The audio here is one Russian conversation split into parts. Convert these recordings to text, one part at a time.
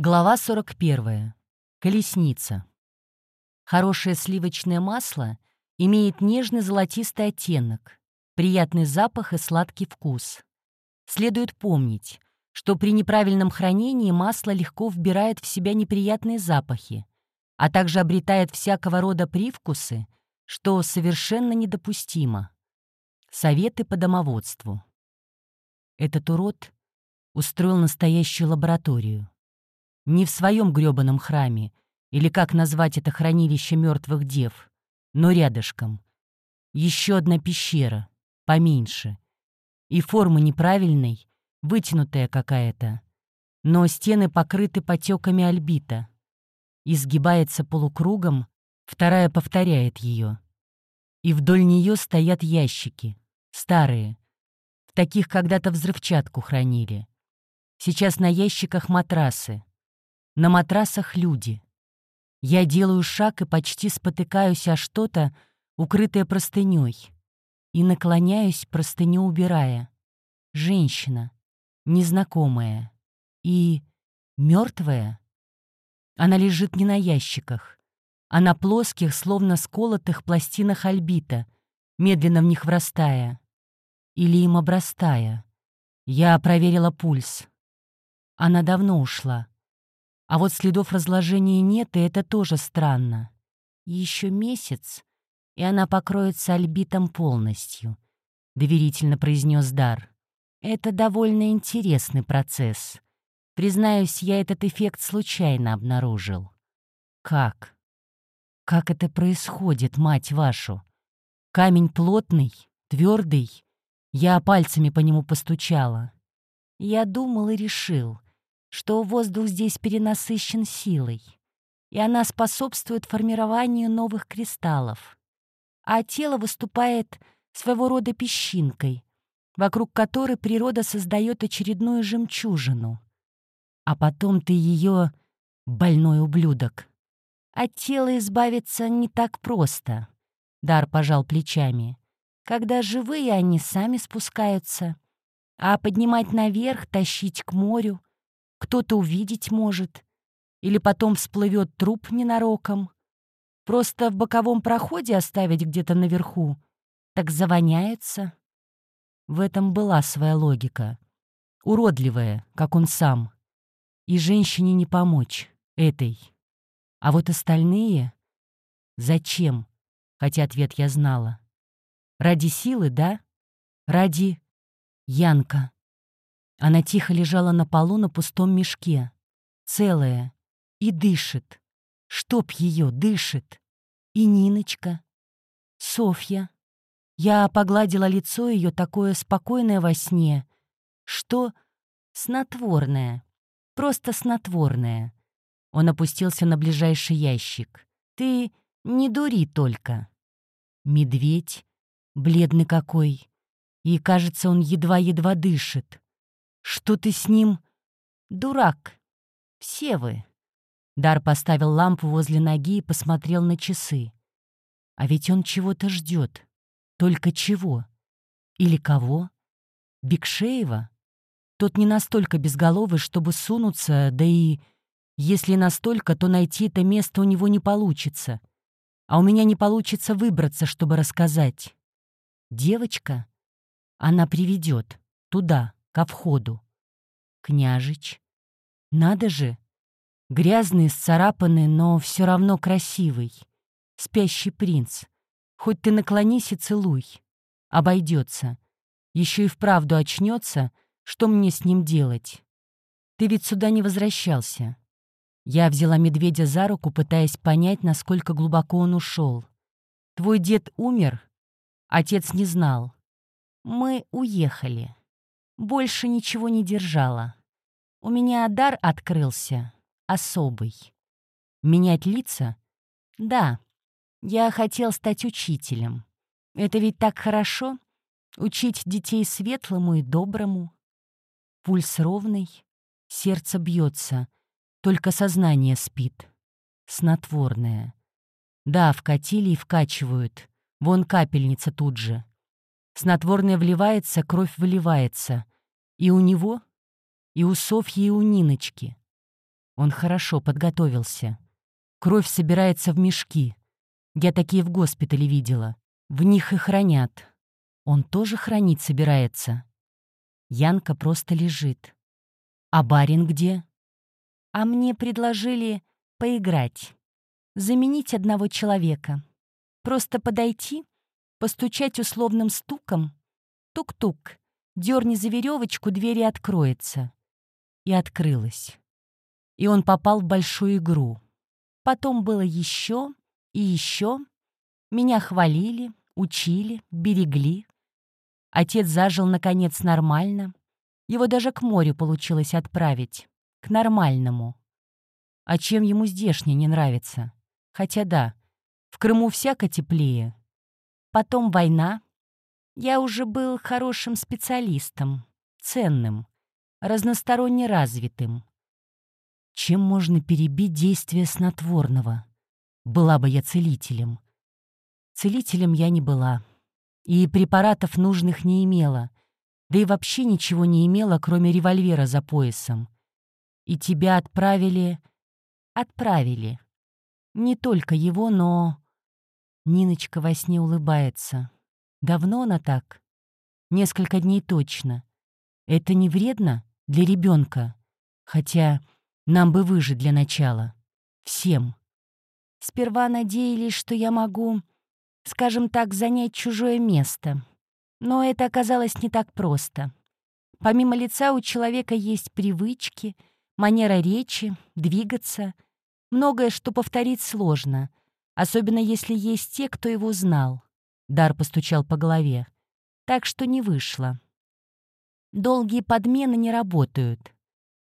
Глава 41. Колесница. Хорошее сливочное масло имеет нежный золотистый оттенок, приятный запах и сладкий вкус. Следует помнить, что при неправильном хранении масло легко вбирает в себя неприятные запахи, а также обретает всякого рода привкусы, что совершенно недопустимо. Советы по домоводству. Этот урод устроил настоящую лабораторию. Не в своем грёбаном храме, или как назвать это хранилище мертвых дев, но рядышком. Еще одна пещера, поменьше. И форма неправильной, вытянутая какая-то. Но стены покрыты потеками альбита. Изгибается полукругом, вторая повторяет ее. И вдоль нее стоят ящики, старые. В таких когда-то взрывчатку хранили. Сейчас на ящиках матрасы. На матрасах люди. Я делаю шаг и почти спотыкаюсь о что-то, укрытое простыней, и наклоняюсь, простыню убирая. Женщина, незнакомая и мертвая. Она лежит не на ящиках, а на плоских, словно сколотых пластинах альбита, медленно в них врастая. Или им обрастая. Я проверила пульс. Она давно ушла. А вот следов разложения нет, и это тоже странно. Еще месяц, и она покроется альбитом полностью, — доверительно произнес Дар. Это довольно интересный процесс. Признаюсь, я этот эффект случайно обнаружил. Как? Как это происходит, мать вашу? Камень плотный, твердый. Я пальцами по нему постучала. Я думал и решил — что воздух здесь перенасыщен силой, и она способствует формированию новых кристаллов, а тело выступает своего рода песчинкой, вокруг которой природа создает очередную жемчужину. А потом ты ее больной ублюдок. От тела избавиться не так просто. Дар пожал плечами. Когда живые, они сами спускаются. А поднимать наверх, тащить к морю кто-то увидеть может. Или потом всплывет труп ненароком. Просто в боковом проходе оставить где-то наверху. Так завоняется. В этом была своя логика. Уродливая, как он сам. И женщине не помочь, этой. А вот остальные... Зачем? Хотя ответ я знала. Ради силы, да? Ради... Янка. Она тихо лежала на полу на пустом мешке, целая, и дышит. Чтоб ее дышит. И Ниночка. Софья. Я погладила лицо ее такое спокойное во сне, что снотворное, просто снотворное. Он опустился на ближайший ящик. «Ты не дури только». Медведь, бледный какой, и, кажется, он едва-едва дышит. Что ты с ним? Дурак. Все вы. Дар поставил лампу возле ноги и посмотрел на часы. А ведь он чего-то ждет. Только чего? Или кого? Бекшеева? Тот не настолько безголовый, чтобы сунуться, да и... Если настолько, то найти это место у него не получится. А у меня не получится выбраться, чтобы рассказать. Девочка? Она приведет. Туда ко входу. Княжич. Надо же. Грязный, сцарапанный, но все равно красивый. Спящий принц. Хоть ты наклонись и целуй. Обойдется. Еще и вправду очнется, что мне с ним делать? Ты ведь сюда не возвращался. Я взяла медведя за руку, пытаясь понять, насколько глубоко он ушел. Твой дед умер? Отец не знал. Мы уехали. Больше ничего не держала. У меня дар открылся, особый. Менять лица? Да, я хотел стать учителем. Это ведь так хорошо — учить детей светлому и доброму. Пульс ровный, сердце бьется, только сознание спит. Снотворное. Да, вкатили и вкачивают. Вон капельница тут же. Снотворное вливается, кровь выливается. И у него, и у Софьи, и у Ниночки. Он хорошо подготовился. Кровь собирается в мешки. Я такие в госпитале видела. В них и хранят. Он тоже хранить собирается. Янка просто лежит. А барин где? А мне предложили поиграть. Заменить одного человека. Просто подойти, постучать условным стуком. Тук-тук. Дерни за веревочку, двери откроется. И открылась. И он попал в большую игру. Потом было еще и еще. Меня хвалили, учили, берегли. Отец зажил, наконец, нормально. Его даже к морю получилось отправить. К нормальному. А чем ему здешний не нравится? Хотя да, в Крыму всяко теплее. Потом война. Я уже был хорошим специалистом, ценным, разносторонне развитым. Чем можно перебить действие снотворного? Была бы я целителем. Целителем я не была. И препаратов нужных не имела. Да и вообще ничего не имела, кроме револьвера за поясом. И тебя отправили... Отправили. Не только его, но... Ниночка во сне улыбается. Давно она так? Несколько дней точно. Это не вредно для ребенка? Хотя нам бы выжить для начала. Всем. Сперва надеялись, что я могу, скажем так, занять чужое место. Но это оказалось не так просто. Помимо лица у человека есть привычки, манера речи, двигаться. Многое, что повторить сложно, особенно если есть те, кто его знал. Дар постучал по голове. Так что не вышло. Долгие подмены не работают.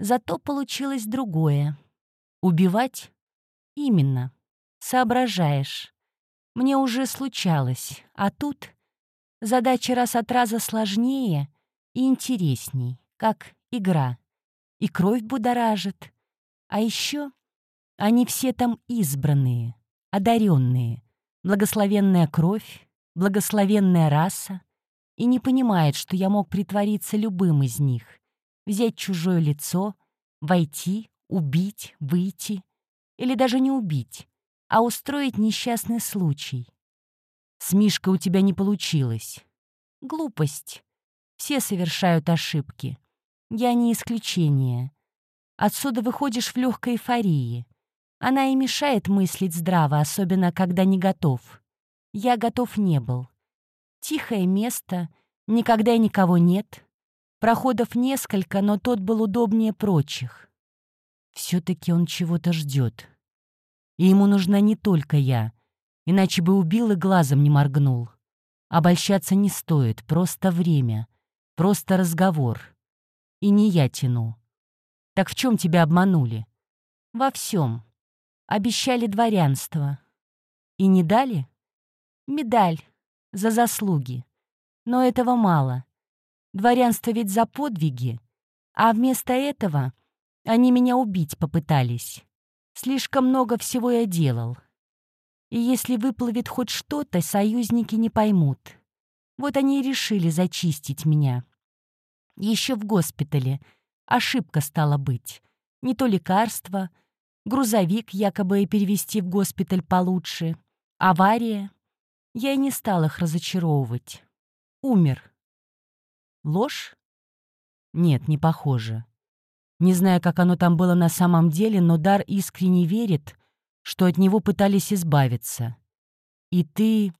Зато получилось другое. Убивать? Именно. Соображаешь. Мне уже случалось, а тут задача раз от раза сложнее и интересней, как игра. И кровь будоражит. А еще они все там избранные, одаренные, благословенная кровь, благословенная раса, и не понимает, что я мог притвориться любым из них, взять чужое лицо, войти, убить, выйти, или даже не убить, а устроить несчастный случай. С Мишкой у тебя не получилось. Глупость. Все совершают ошибки. Я не исключение. Отсюда выходишь в легкой эйфории. Она и мешает мыслить здраво, особенно когда не готов. Я готов не был. Тихое место, никогда никого нет. Проходов несколько, но тот был удобнее прочих. Все-таки он чего-то ждет. И ему нужна не только я, иначе бы убил и глазом не моргнул. Обольщаться не стоит, просто время, просто разговор. И не я тяну. Так в чем тебя обманули? Во всем. Обещали дворянство. И не дали? Медаль за заслуги. Но этого мало. Дворянство ведь за подвиги. А вместо этого они меня убить попытались. Слишком много всего я делал. И если выплывет хоть что-то, союзники не поймут. Вот они и решили зачистить меня. Еще в госпитале. Ошибка стала быть. Не то лекарство, грузовик якобы перевести в госпиталь получше, авария. Я и не стал их разочаровывать. Умер. Ложь? Нет, не похоже. Не знаю, как оно там было на самом деле, но Дар искренне верит, что от него пытались избавиться. И ты...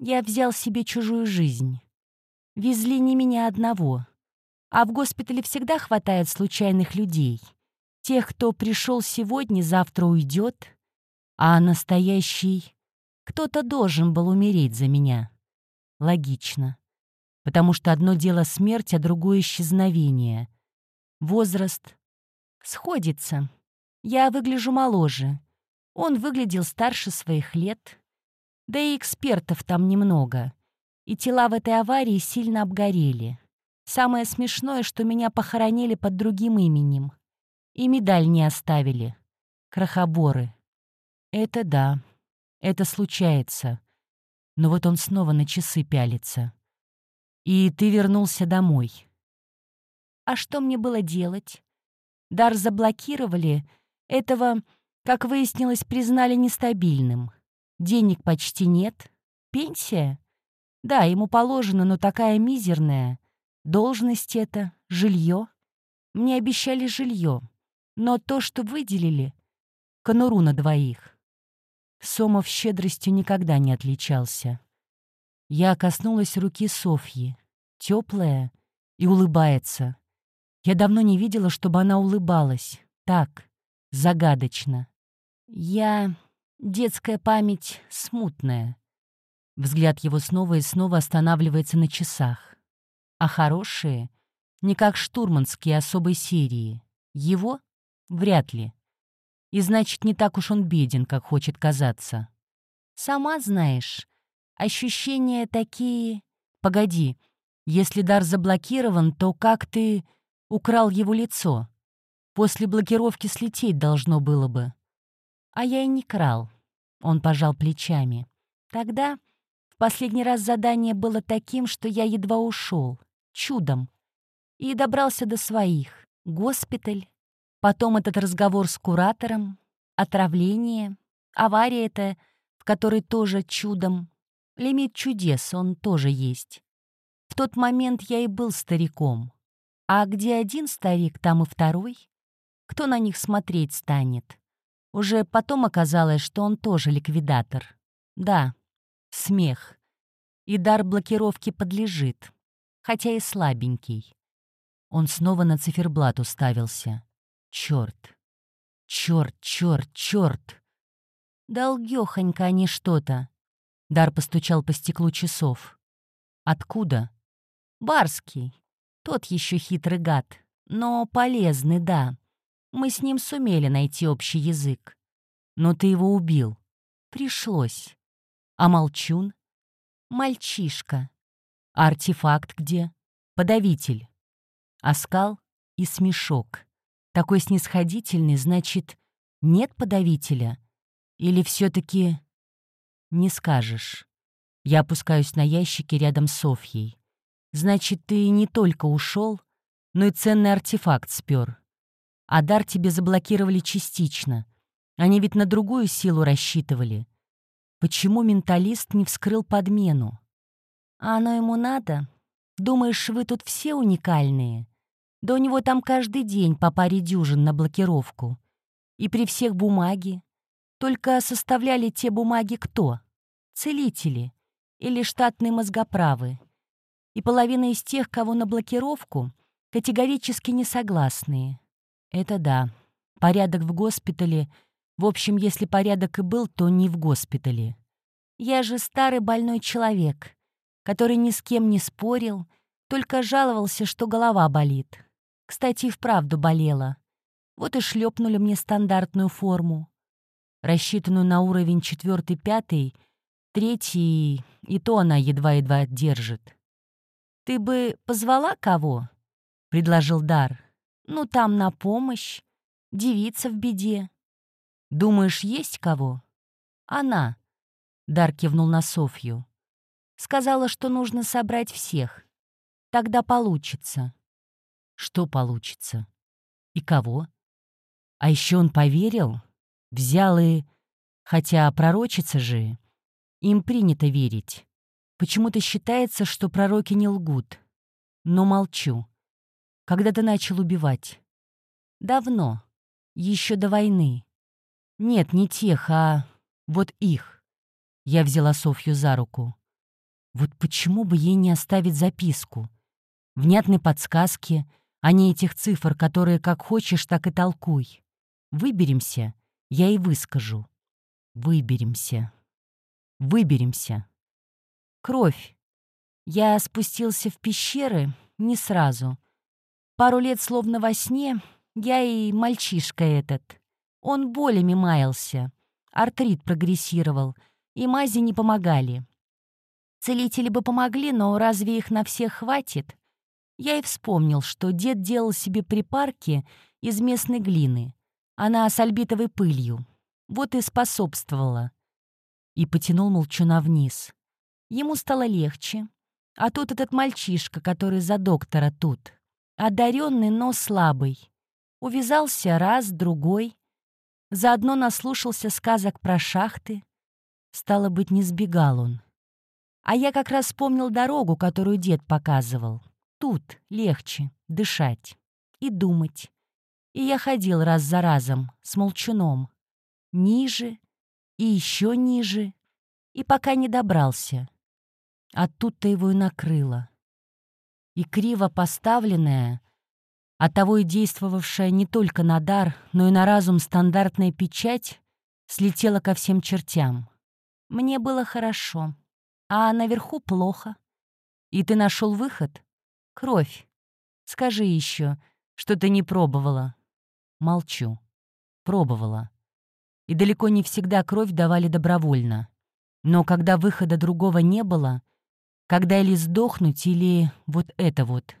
Я взял себе чужую жизнь. Везли не меня одного. А в госпитале всегда хватает случайных людей. Тех, кто пришел сегодня, завтра уйдет. А настоящий... Кто-то должен был умереть за меня. Логично. Потому что одно дело смерть, а другое — исчезновение. Возраст, Сходится. Я выгляжу моложе. Он выглядел старше своих лет. Да и экспертов там немного. И тела в этой аварии сильно обгорели. Самое смешное, что меня похоронили под другим именем. И медаль не оставили. Крохоборы. Это да. Это случается. Но вот он снова на часы пялится. И ты вернулся домой. А что мне было делать? Дар заблокировали, Этого, как выяснилось, признали нестабильным. Денег почти нет. Пенсия? Да, ему положено, но такая мизерная. Должность это, жилье. Мне обещали жилье, но то, что выделили, конуру на двоих. Сомов щедростью никогда не отличался. Я коснулась руки Софьи, теплая и улыбается. Я давно не видела, чтобы она улыбалась. Так, загадочно. Я... Детская память смутная. Взгляд его снова и снова останавливается на часах. А хорошие — не как штурманские особой серии. Его — вряд ли. И значит, не так уж он беден, как хочет казаться. Сама знаешь, ощущения такие... Погоди, если дар заблокирован, то как ты украл его лицо? После блокировки слететь должно было бы. А я и не крал. Он пожал плечами. Тогда в последний раз задание было таким, что я едва ушел. Чудом. И добрался до своих. Госпиталь, Потом этот разговор с куратором, отравление, авария эта, в которой тоже чудом. Лимит чудес, он тоже есть. В тот момент я и был стариком. А где один старик, там и второй. Кто на них смотреть станет? Уже потом оказалось, что он тоже ликвидатор. Да, смех. И дар блокировки подлежит, хотя и слабенький. Он снова на циферблат уставился. Черт. Черт, черт, черт. Долгёхонько они что-то. Дар постучал по стеклу часов. Откуда? Барский. Тот еще хитрый гад. Но полезный, да. Мы с ним сумели найти общий язык. Но ты его убил. Пришлось. А молчун? Мальчишка. Артефакт где? Подавитель. Оскал и смешок. Такой снисходительный, значит, нет подавителя? Или все-таки не скажешь? Я опускаюсь на ящики рядом с Софьей. Значит, ты не только ушел, но и ценный артефакт спер. А дар тебе заблокировали частично. Они ведь на другую силу рассчитывали. Почему менталист не вскрыл подмену? А оно ему надо? Думаешь, вы тут все уникальные? Да у него там каждый день по паре дюжин на блокировку. И при всех бумаги. Только составляли те бумаги кто? Целители или штатные мозгоправы. И половина из тех, кого на блокировку, категорически не согласные. Это да. Порядок в госпитале. В общем, если порядок и был, то не в госпитале. Я же старый больной человек, который ни с кем не спорил, только жаловался, что голова болит. Кстати, и вправду болела. Вот и шлепнули мне стандартную форму. Рассчитанную на уровень четвертый-пятый, третий, и то она едва-едва держит. «Ты бы позвала кого?» — предложил Дар. «Ну, там на помощь. Девица в беде. Думаешь, есть кого?» «Она», — Дар кивнул на Софью. «Сказала, что нужно собрать всех. Тогда получится». Что получится? И кого? А еще он поверил, взял и... Хотя пророчица же, им принято верить. Почему-то считается, что пророки не лгут. Но молчу. Когда ты начал убивать? Давно. Еще до войны. Нет, не тех, а вот их. Я взяла Софью за руку. Вот почему бы ей не оставить записку? Внятной подсказки, а не этих цифр, которые как хочешь, так и толкуй. Выберемся, я и выскажу. Выберемся. Выберемся. Кровь. Я спустился в пещеры не сразу. Пару лет словно во сне я и мальчишка этот. Он болями маялся. Артрит прогрессировал, и мази не помогали. Целители бы помогли, но разве их на всех хватит? Я и вспомнил, что дед делал себе припарки из местной глины. Она с альбитовой пылью. Вот и способствовала. И потянул молчуна вниз. Ему стало легче. А тут этот мальчишка, который за доктора тут. Одаренный, но слабый. Увязался раз, другой. Заодно наслушался сказок про шахты. Стало быть, не сбегал он. А я как раз вспомнил дорогу, которую дед показывал. Тут легче дышать и думать. И я ходил раз за разом с молчуном. Ниже и еще ниже, и пока не добрался. А тут-то его и накрыло. И криво поставленная, а того и действовавшая не только на дар, но и на разум стандартная печать слетела ко всем чертям. Мне было хорошо, а наверху плохо. И ты нашел выход? Кровь. Скажи еще, что ты не пробовала. Молчу. Пробовала. И далеко не всегда кровь давали добровольно. Но когда выхода другого не было, когда или сдохнуть, или вот это вот,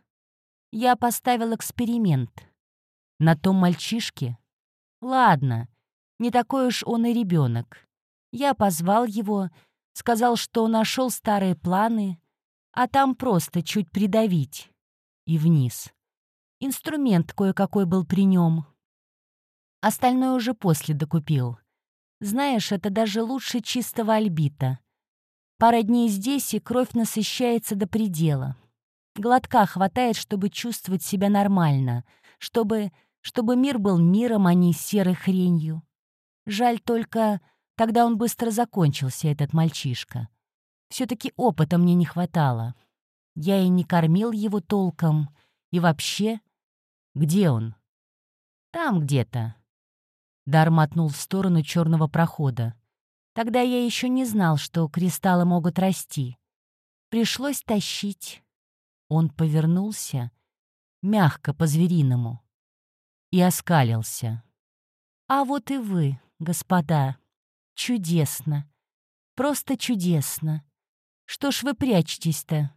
я поставил эксперимент. На том мальчишке? Ладно, не такой уж он и ребенок. Я позвал его, сказал, что нашел старые планы, а там просто чуть придавить. И вниз. Инструмент кое-какой был при нем. Остальное уже после докупил. Знаешь, это даже лучше чистого альбита. Пара дней здесь, и кровь насыщается до предела. Глотка хватает, чтобы чувствовать себя нормально, чтобы, чтобы мир был миром, а не серой хренью. Жаль только, тогда он быстро закончился, этот мальчишка. Все таки опыта мне не хватало. Я и не кормил его толком, и вообще где он? Там где-то. Дар мотнул в сторону черного прохода. Тогда я еще не знал, что кристаллы могут расти. Пришлось тащить. Он повернулся, мягко по-звериному, и оскалился. А вот и вы, господа. Чудесно. Просто чудесно. Что ж вы прячетесь-то?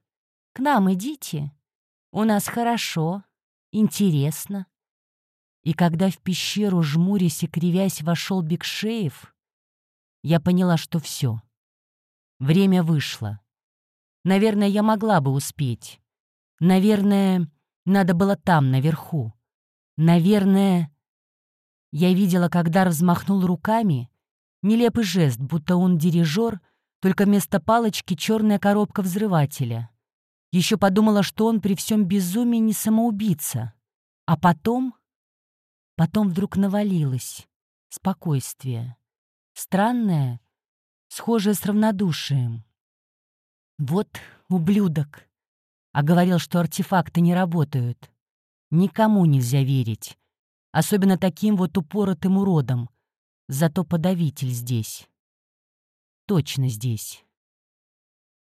К нам идите. У нас хорошо интересно. И когда в пещеру, жмурясь и кривясь, вошел Бекшеев, я поняла, что все. Время вышло. Наверное, я могла бы успеть. Наверное, надо было там, наверху. Наверное... Я видела, когда взмахнул руками, нелепый жест, будто он дирижер, только вместо палочки черная коробка взрывателя. Еще подумала, что он при всем безумии не самоубийца. А потом... Потом вдруг навалилось. Спокойствие. Странное, схожее с равнодушием. Вот ублюдок. А говорил, что артефакты не работают. Никому нельзя верить. Особенно таким вот упоротым уродом. Зато подавитель здесь. Точно здесь.